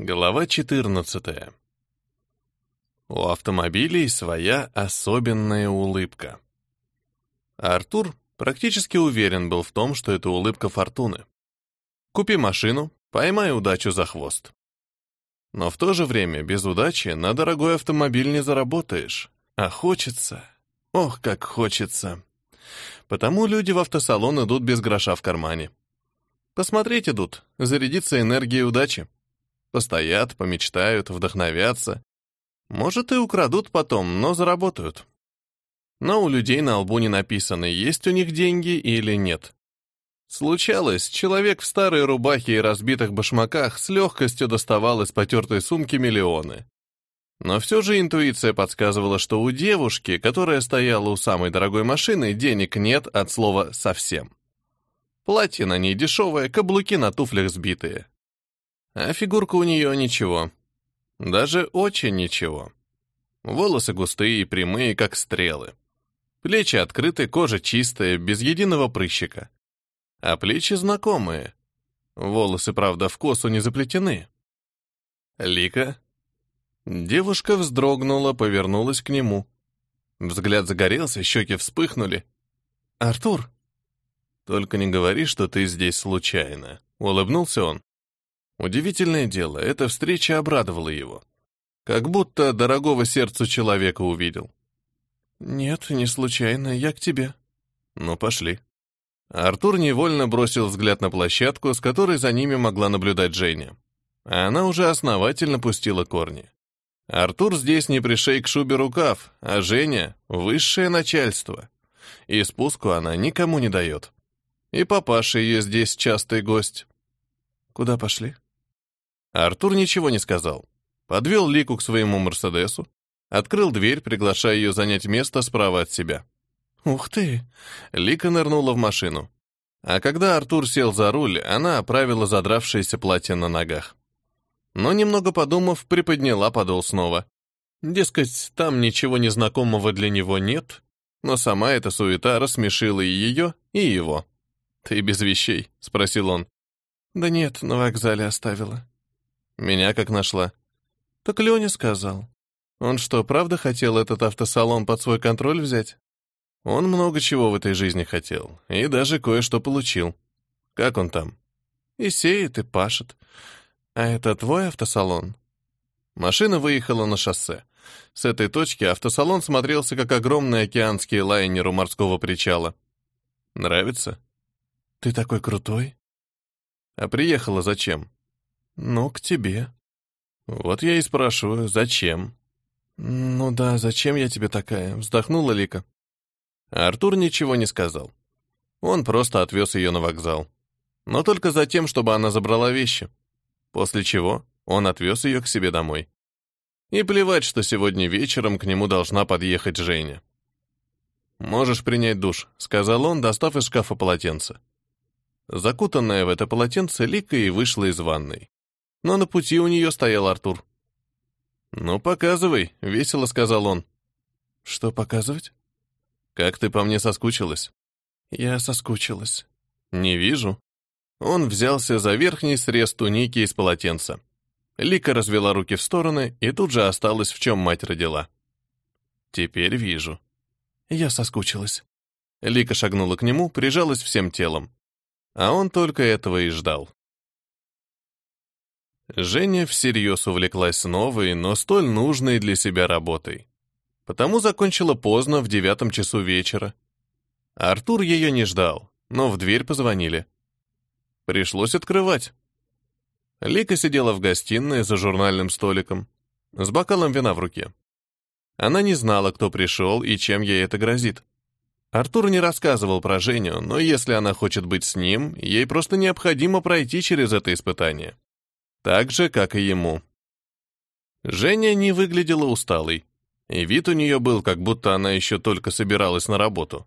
Глава 14. У автомобилей своя особенная улыбка. Артур практически уверен был в том, что это улыбка фортуны. Купи машину, поймай удачу за хвост. Но в то же время без удачи на дорогой автомобиль не заработаешь. А хочется, ох, как хочется. Потому люди в автосалон идут без гроша в кармане. Посмотреть идут, зарядиться энергией удачи. Постоят, помечтают, вдохновятся. Может, и украдут потом, но заработают. Но у людей на лбу не написано, есть у них деньги или нет. Случалось, человек в старой рубахе и разбитых башмаках с легкостью доставал из потертой сумки миллионы. Но все же интуиция подсказывала, что у девушки, которая стояла у самой дорогой машины, денег нет от слова «совсем». Платье на ней дешевое, каблуки на туфлях сбитые. А фигурка у нее ничего. Даже очень ничего. Волосы густые и прямые, как стрелы. Плечи открыты, кожа чистая, без единого прыщика. А плечи знакомые. Волосы, правда, в косу не заплетены. Лика. Девушка вздрогнула, повернулась к нему. Взгляд загорелся, щеки вспыхнули. «Артур!» «Только не говори, что ты здесь случайно», — улыбнулся он. Удивительное дело, эта встреча обрадовала его. Как будто дорогого сердцу человека увидел. «Нет, не случайно, я к тебе». «Ну, пошли». Артур невольно бросил взгляд на площадку, с которой за ними могла наблюдать Женя. А она уже основательно пустила корни. Артур здесь не пришей к шубе рукав, а Женя — высшее начальство. И спуску она никому не дает. И папаша ее здесь частый гость. «Куда пошли?» Артур ничего не сказал. Подвел Лику к своему Мерседесу, открыл дверь, приглашая ее занять место справа от себя. «Ух ты!» Лика нырнула в машину. А когда Артур сел за руль, она оправила задравшееся платье на ногах. Но, немного подумав, приподняла подол снова. Дескать, там ничего незнакомого для него нет, но сама эта суета рассмешила и ее, и его. «Ты без вещей?» — спросил он. «Да нет, на вокзале оставила». Меня как нашла? Так Леня сказал. Он что, правда хотел этот автосалон под свой контроль взять? Он много чего в этой жизни хотел, и даже кое-что получил. Как он там? И сеет, и пашет. А это твой автосалон? Машина выехала на шоссе. С этой точки автосалон смотрелся как огромный океанский лайнер у морского причала. Нравится? Ты такой крутой. А приехала зачем? «Ну, к тебе». «Вот я и спрашиваю, зачем?» «Ну да, зачем я тебе такая?» — вздохнула Лика. Артур ничего не сказал. Он просто отвез ее на вокзал. Но только за тем, чтобы она забрала вещи. После чего он отвез ее к себе домой. И плевать, что сегодня вечером к нему должна подъехать Женя. «Можешь принять душ», — сказал он, достав из шкафа полотенце. Закутанная в это полотенце, Лика и вышла из ванной но на пути у нее стоял Артур. «Ну, показывай», — весело сказал он. «Что показывать?» «Как ты по мне соскучилась?» «Я соскучилась». «Не вижу». Он взялся за верхний срез туники из полотенца. Лика развела руки в стороны и тут же осталась, в чем мать родила. «Теперь вижу». «Я соскучилась». Лика шагнула к нему, прижалась всем телом. А он только этого и ждал. Женя всерьез увлеклась новой, но столь нужной для себя работой. Потому закончила поздно, в девятом часу вечера. Артур ее не ждал, но в дверь позвонили. Пришлось открывать. Лика сидела в гостиной за журнальным столиком, с бокалом вина в руке. Она не знала, кто пришел и чем ей это грозит. Артур не рассказывал про Женю, но если она хочет быть с ним, ей просто необходимо пройти через это испытание. Так же, как и ему. Женя не выглядела усталой, и вид у нее был, как будто она еще только собиралась на работу.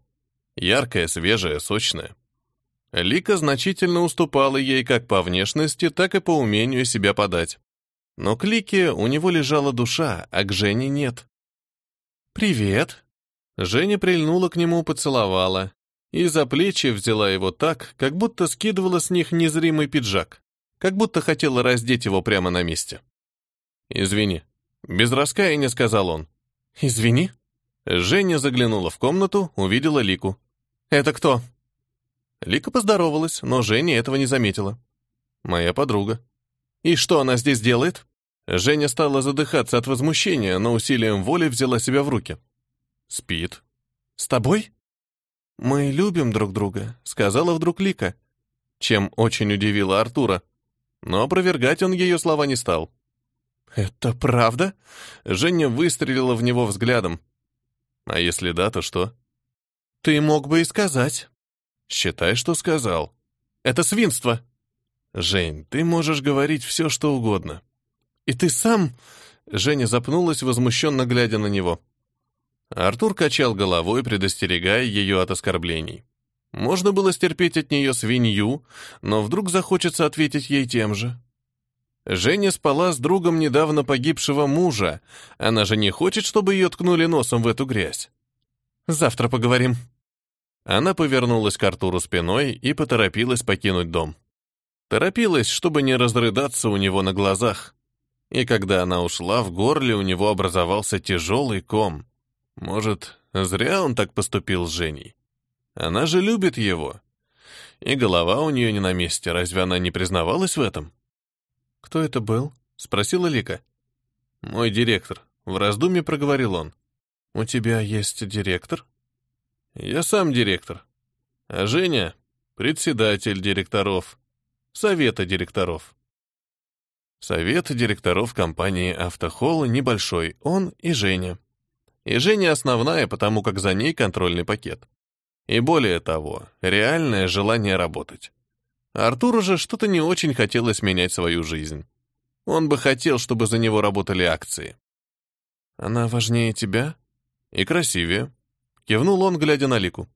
Яркая, свежая, сочная. Лика значительно уступала ей как по внешности, так и по умению себя подать. Но к Лике у него лежала душа, а к Жене нет. «Привет!» Женя прильнула к нему, поцеловала и за плечи взяла его так, как будто скидывала с них незримый пиджак. Как будто хотела раздеть его прямо на месте. «Извини», — без раскаяния сказал он. «Извини?» Женя заглянула в комнату, увидела Лику. «Это кто?» Лика поздоровалась, но Женя этого не заметила. «Моя подруга». «И что она здесь делает?» Женя стала задыхаться от возмущения, но усилием воли взяла себя в руки. «Спит». «С тобой?» «Мы любим друг друга», — сказала вдруг Лика, чем очень удивила Артура. Но опровергать он ее слова не стал. «Это правда?» Женя выстрелила в него взглядом. «А если да, то что?» «Ты мог бы и сказать». «Считай, что сказал». «Это свинство». «Жень, ты можешь говорить все, что угодно». «И ты сам...» Женя запнулась, возмущенно глядя на него. Артур качал головой, предостерегая ее от оскорблений. Можно было стерпеть от нее свинью, но вдруг захочется ответить ей тем же. Женя спала с другом недавно погибшего мужа. Она же не хочет, чтобы ее ткнули носом в эту грязь. Завтра поговорим. Она повернулась к Артуру спиной и поторопилась покинуть дом. Торопилась, чтобы не разрыдаться у него на глазах. И когда она ушла, в горле у него образовался тяжелый ком. Может, зря он так поступил с Женей? Она же любит его. И голова у нее не на месте, разве она не признавалась в этом? «Кто это был?» — спросила Лика. «Мой директор», — в раздумье проговорил он. «У тебя есть директор?» «Я сам директор. А Женя — председатель директоров, совета директоров». Совет директоров компании «Автохолл» небольшой, он и Женя. И Женя основная, потому как за ней контрольный пакет. И более того, реальное желание работать. Артуру же что-то не очень хотелось менять свою жизнь. Он бы хотел, чтобы за него работали акции. «Она важнее тебя?» «И красивее», — кивнул он, глядя на Лику.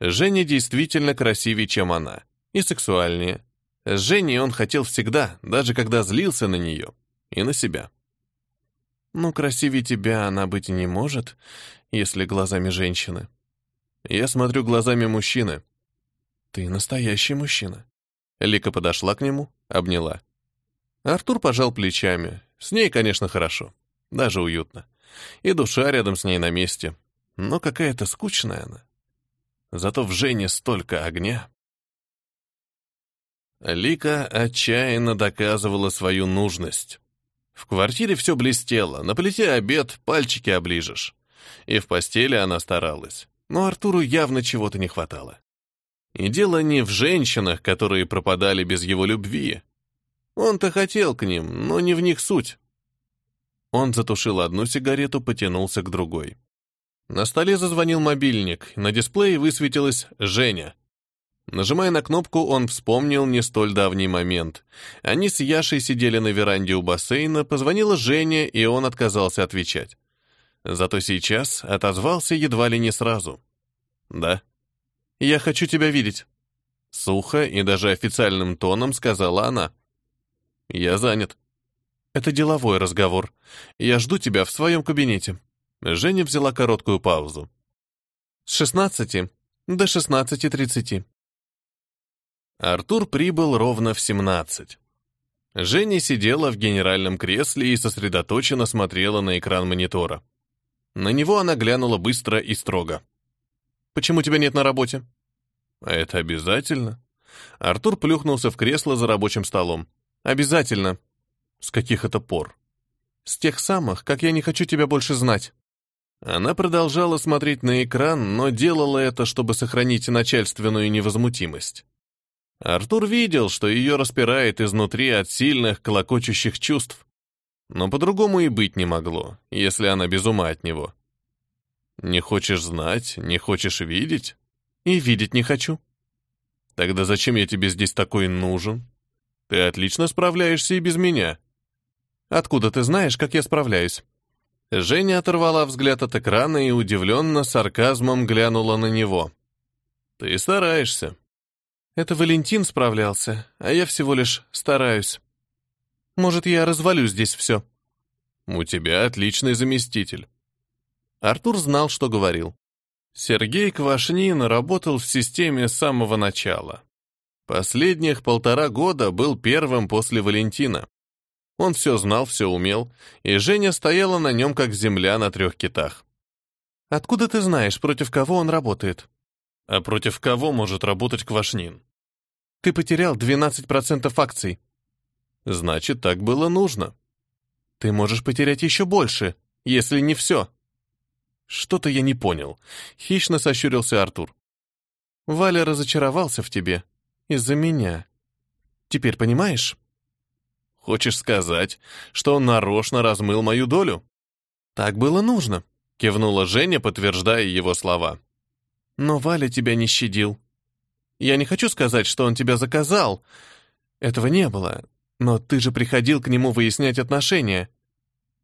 Женя действительно красивее, чем она, и сексуальнее. С Женей он хотел всегда, даже когда злился на нее и на себя. «Ну, красивее тебя она быть не может, если глазами женщины». «Я смотрю глазами мужчины». «Ты настоящий мужчина». Лика подошла к нему, обняла. Артур пожал плечами. С ней, конечно, хорошо. Даже уютно. И душа рядом с ней на месте. Но какая-то скучная она. Зато в Жене столько огня. Лика отчаянно доказывала свою нужность. В квартире все блестело, на плите обед, пальчики оближешь. И в постели она старалась. Но Артуру явно чего-то не хватало. И дело не в женщинах, которые пропадали без его любви. Он-то хотел к ним, но не в них суть. Он затушил одну сигарету, потянулся к другой. На столе зазвонил мобильник, на дисплее высветилась «Женя». Нажимая на кнопку, он вспомнил не столь давний момент. Они с Яшей сидели на веранде у бассейна, позвонила Женя, и он отказался отвечать. Зато сейчас отозвался едва ли не сразу. «Да». «Я хочу тебя видеть». Сухо и даже официальным тоном сказала она. «Я занят». «Это деловой разговор. Я жду тебя в своем кабинете». Женя взяла короткую паузу. «С шестнадцати до шестнадцати тридцати». Артур прибыл ровно в семнадцать. Женя сидела в генеральном кресле и сосредоточенно смотрела на экран монитора. На него она глянула быстро и строго. Почему тебя нет на работе?» «Это обязательно?» Артур плюхнулся в кресло за рабочим столом. «Обязательно». «С каких это пор?» «С тех самых, как я не хочу тебя больше знать». Она продолжала смотреть на экран, но делала это, чтобы сохранить начальственную невозмутимость. Артур видел, что ее распирает изнутри от сильных, колокочущих чувств. Но по-другому и быть не могло, если она без ума от него. Не хочешь знать, не хочешь видеть? И видеть не хочу. Тогда зачем я тебе здесь такой нужен? Ты отлично справляешься и без меня. Откуда ты знаешь, как я справляюсь? Женя оторвала взгляд от экрана и удивленно сарказмом глянула на него. Ты стараешься. Это Валентин справлялся, а я всего лишь стараюсь. Может, я развалю здесь все. У тебя отличный заместитель. Артур знал, что говорил. Сергей Квашнин работал в системе с самого начала. Последних полтора года был первым после Валентина. Он все знал, все умел, и Женя стояла на нем, как земля на трех китах. «Откуда ты знаешь, против кого он работает?» «А против кого может работать Квашнин?» «Ты потерял 12% акций». «Значит, так было нужно». «Ты можешь потерять еще больше, если не все». «Что-то я не понял», — хищно сощурился Артур. «Валя разочаровался в тебе», из-за меня. Теперь понимаешь? Хочешь сказать, что он нарочно размыл мою долю? Так было нужно, кивнула Женя, подтверждая его слова. Но Валя тебя не щадил. Я не хочу сказать, что он тебя заказал. Этого не было. Но ты же приходил к нему выяснять отношения.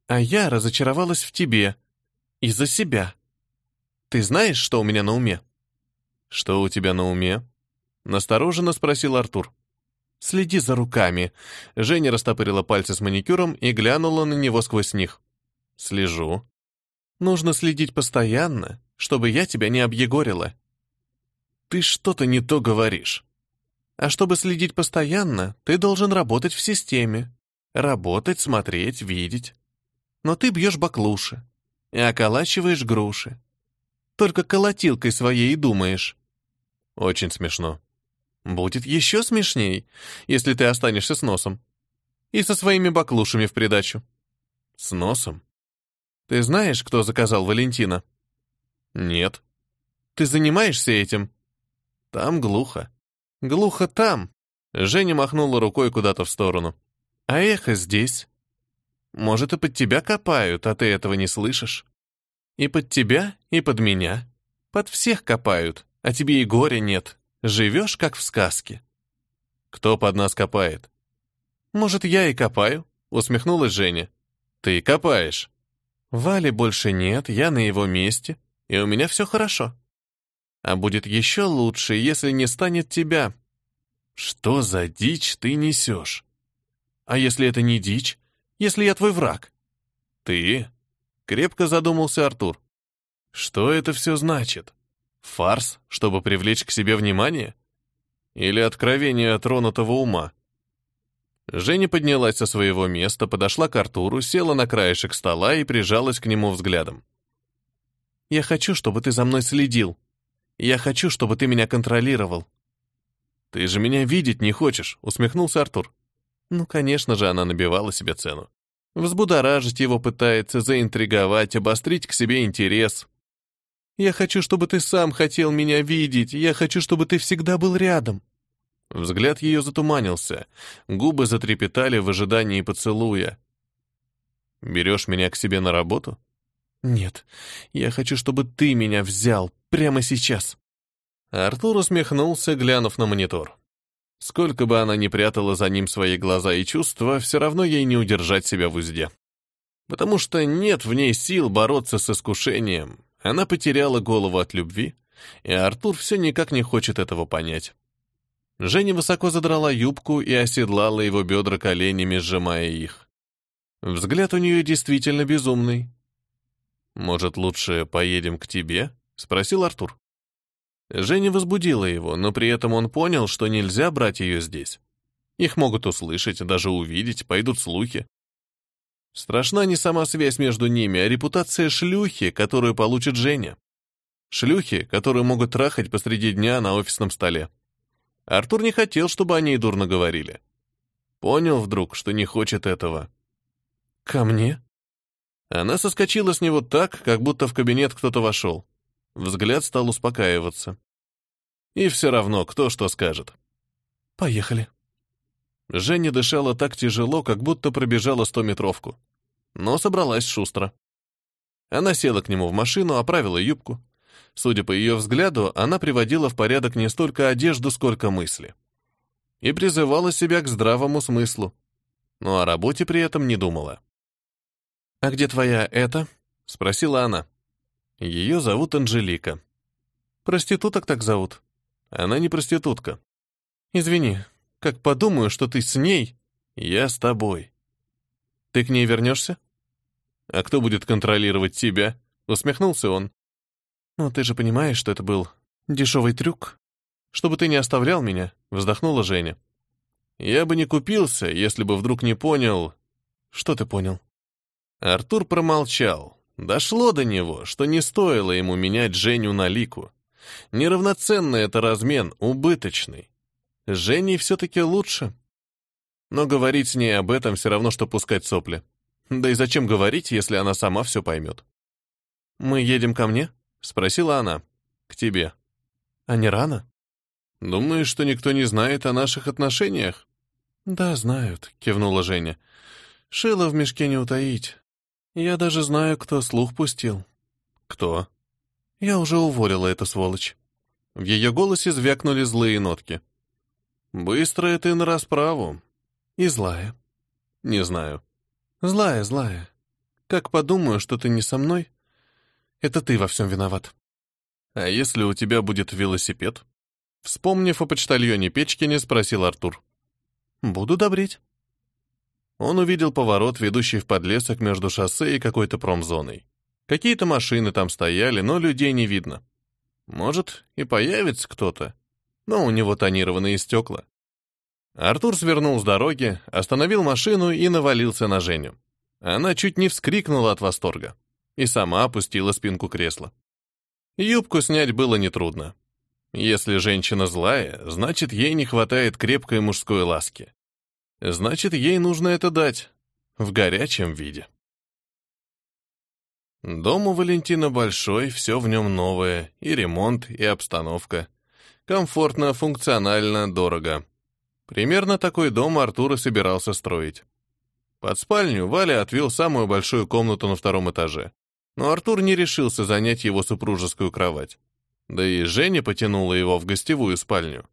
А я разочаровалась в тебе. Из-за себя. Ты знаешь, что у меня на уме? Что у тебя на уме? Настороженно спросил Артур. «Следи за руками». Женя растопырила пальцы с маникюром и глянула на него сквозь них. «Слежу». «Нужно следить постоянно, чтобы я тебя не объегорила». «Ты что-то не то говоришь». «А чтобы следить постоянно, ты должен работать в системе. Работать, смотреть, видеть. Но ты бьешь баклуши и околачиваешь груши. Только колотилкой своей и думаешь». «Очень смешно». Будет еще смешней, если ты останешься с носом. И со своими баклушами в придачу. С носом? Ты знаешь, кто заказал Валентина? Нет. Ты занимаешься этим? Там глухо. Глухо там. Женя махнула рукой куда-то в сторону. А эхо здесь. Может, и под тебя копают, а ты этого не слышишь. И под тебя, и под меня. Под всех копают, а тебе и горя нет. Живешь, как в сказке. Кто под нас копает? Может, я и копаю, усмехнулась Женя. Ты копаешь. Вали больше нет, я на его месте, и у меня все хорошо. А будет еще лучше, если не станет тебя. Что за дичь ты несешь? А если это не дичь? Если я твой враг? Ты? Крепко задумался Артур. Что это все значит? Фарс, чтобы привлечь к себе внимание? Или откровение тронутого ума? Женя поднялась со своего места, подошла к Артуру, села на краешек стола и прижалась к нему взглядом. «Я хочу, чтобы ты за мной следил. Я хочу, чтобы ты меня контролировал». «Ты же меня видеть не хочешь», — усмехнулся Артур. Ну, конечно же, она набивала себе цену. Взбудоражить его пытается, заинтриговать, обострить к себе интерес. Я хочу, чтобы ты сам хотел меня видеть. Я хочу, чтобы ты всегда был рядом». Взгляд ее затуманился. Губы затрепетали в ожидании поцелуя. «Берешь меня к себе на работу?» «Нет, я хочу, чтобы ты меня взял прямо сейчас». Артур усмехнулся, глянув на монитор. Сколько бы она ни прятала за ним свои глаза и чувства, все равно ей не удержать себя в узде. Потому что нет в ней сил бороться с искушением, она потеряла голову от любви, и Артур все никак не хочет этого понять. Женя высоко задрала юбку и оседлала его бедра коленями, сжимая их. Взгляд у нее действительно безумный. «Может, лучше поедем к тебе?» — спросил Артур. Женя возбудила его, но при этом он понял, что нельзя брать ее здесь. Их могут услышать, даже увидеть, пойдут слухи. Страшна не сама связь между ними, а репутация шлюхи, которую получит Женя. Шлюхи, которые могут трахать посреди дня на офисном столе. Артур не хотел, чтобы о ней дурно говорили. Понял вдруг, что не хочет этого. «Ко мне?» Она соскочила с него так, как будто в кабинет кто-то вошел. Взгляд стал успокаиваться. И все равно, кто что скажет. «Поехали». Женя дышала так тяжело, как будто пробежала стометровку. Но собралась шустро. Она села к нему в машину, оправила юбку. Судя по ее взгляду, она приводила в порядок не столько одежду, сколько мысли. И призывала себя к здравому смыслу. Но о работе при этом не думала. «А где твоя это?» — спросила она. Ее зовут Анжелика. «Проституток так зовут?» «Она не проститутка». «Извини, как подумаю, что ты с ней, я с тобой. Ты к ней вернешься? А кто будет контролировать тебя? Усмехнулся он. Ну, ты же понимаешь, что это был дешевый трюк. Чтобы ты не оставлял меня, вздохнула Женя. Я бы не купился, если бы вдруг не понял... Что ты понял? Артур промолчал. Дошло до него, что не стоило ему менять Женю на лику. Неравноценный это размен, убыточный. Женей все-таки лучше. Но говорить с ней об этом все равно, что пускать сопли. Да и зачем говорить, если она сама все поймет? «Мы едем ко мне?» — спросила она. «К тебе». «А не рано?» «Думаешь, что никто не знает о наших отношениях?» «Да, знают», — кивнула Женя. «Шило в мешке не утаить. Я даже знаю, кто слух пустил». «Кто?» «Я уже уволила эту сволочь». В ее голосе звякнули злые нотки. «Быстрая ты на расправу». «И злая». «Не знаю». «Злая, злая. Как подумаю, что ты не со мной, это ты во всем виноват». «А если у тебя будет велосипед?» Вспомнив о почтальоне Печкине, спросил Артур. Буду добрить. Он увидел поворот, ведущий в подлесок между шоссе и какой-то промзоной. Какие-то машины там стояли, но людей не видно. Может, и появится кто-то, но у него тонированные стекла. Артур свернул с дороги, остановил машину и навалился на Женю. Она чуть не вскрикнула от восторга и сама опустила спинку кресла. Юбку снять было нетрудно. Если женщина злая, значит, ей не хватает крепкой мужской ласки. Значит, ей нужно это дать. В горячем виде. Дом у Валентина большой, все в нем новое, и ремонт, и обстановка. Комфортно, функционально, дорого. Примерно такой дом Артур собирался строить. Под спальню Валя отвел самую большую комнату на втором этаже. Но Артур не решился занять его супружескую кровать. Да и Женя потянула его в гостевую спальню.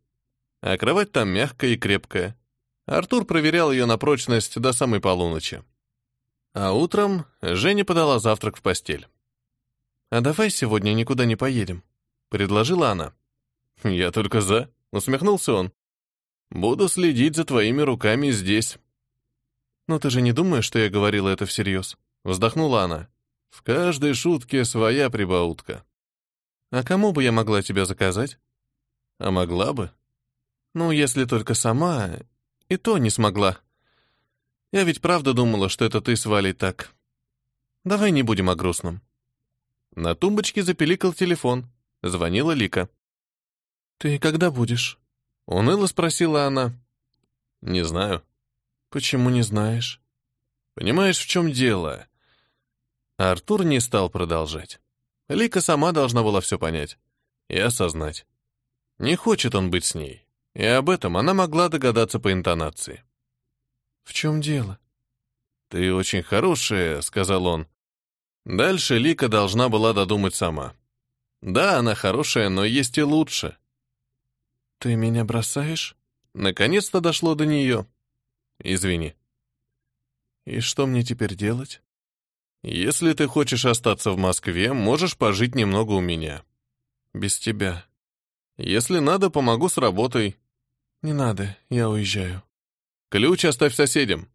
А кровать там мягкая и крепкая. Артур проверял ее на прочность до самой полуночи. А утром Женя подала завтрак в постель. «А давай сегодня никуда не поедем», — предложила она. «Я только за», — усмехнулся он. «Буду следить за твоими руками здесь». «Но ты же не думаешь, что я говорила это всерьез?» — вздохнула она. «В каждой шутке своя прибаутка». А кому бы я могла тебя заказать? А могла бы? Ну, если только сама, и то не смогла. Я ведь правда думала, что это ты с Валей так. Давай не будем о грустном. На тумбочке запеликал телефон. Звонила Лика. «Ты когда будешь?» Уныло спросила она. «Не знаю». «Почему не знаешь?» «Понимаешь, в чем дело?» Артур не стал продолжать. Лика сама должна была все понять и осознать. Не хочет он быть с ней, и об этом она могла догадаться по интонации. «В чем дело?» «Ты очень хорошая», — сказал он. Дальше Лика должна была додумать сама. Да, она хорошая, но есть и лучше. «Ты меня бросаешь?» Наконец-то дошло до нее. «Извини». «И что мне теперь делать?» Если ты хочешь остаться в Москве, можешь пожить немного у меня. Без тебя. Если надо, помогу с работой. Не надо, я уезжаю. Ключ оставь соседям.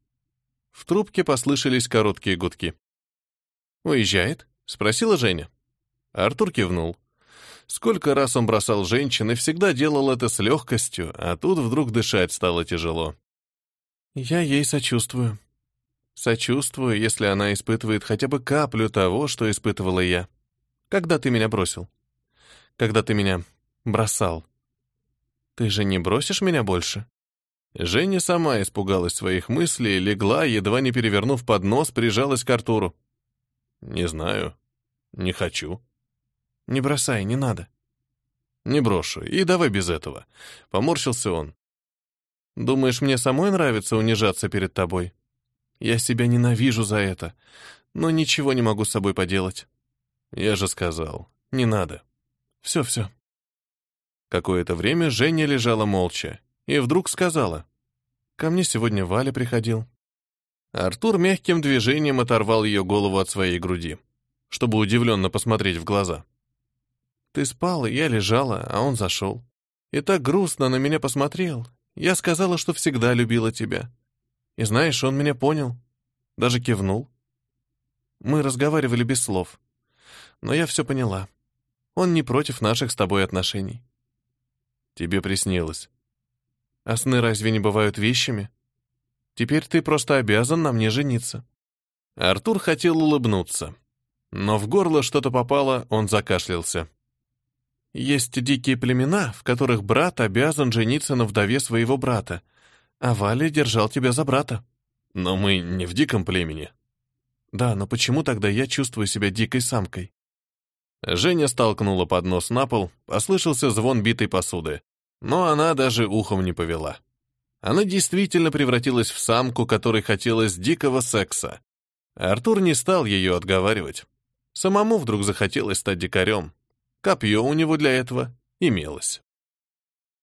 В трубке послышались короткие гудки. «Уезжает?» — спросила Женя. Артур кивнул. Сколько раз он бросал женщин и всегда делал это с легкостью, а тут вдруг дышать стало тяжело. «Я ей сочувствую», Сочувствую, если она испытывает хотя бы каплю того, что испытывала я. Когда ты меня бросил? Когда ты меня бросал? Ты же не бросишь меня больше? Женя сама испугалась своих мыслей, легла, едва не перевернув поднос, прижалась к Артуру. «Не знаю. Не хочу». «Не бросай, не надо». «Не брошу. И давай без этого». Поморщился он. «Думаешь, мне самой нравится унижаться перед тобой?» Я себя ненавижу за это, но ничего не могу с собой поделать. Я же сказал, не надо. Все-все. Какое-то время Женя лежала молча и вдруг сказала, «Ко мне сегодня Валя приходил». Артур мягким движением оторвал ее голову от своей груди, чтобы удивленно посмотреть в глаза. «Ты спала, я лежала, а он зашел. И так грустно на меня посмотрел. Я сказала, что всегда любила тебя. И знаешь, он меня понял. Даже кивнул. Мы разговаривали без слов. Но я все поняла. Он не против наших с тобой отношений. Тебе приснилось. А сны разве не бывают вещами? Теперь ты просто обязан на мне жениться. Артур хотел улыбнуться, но в горло что-то попало, он закашлялся. Есть дикие племена, в которых брат обязан жениться на вдове своего брата, а Валя держал тебя за брата. Но мы не в диком племени. Да, но почему тогда я чувствую себя дикой самкой? Женя столкнула поднос на пол, послышался звон битой посуды, но она даже ухом не повела. Она действительно превратилась в самку, которой хотелось дикого секса. Артур не стал ее отговаривать. Самому вдруг захотелось стать дикарем. Копье у него для этого имелось.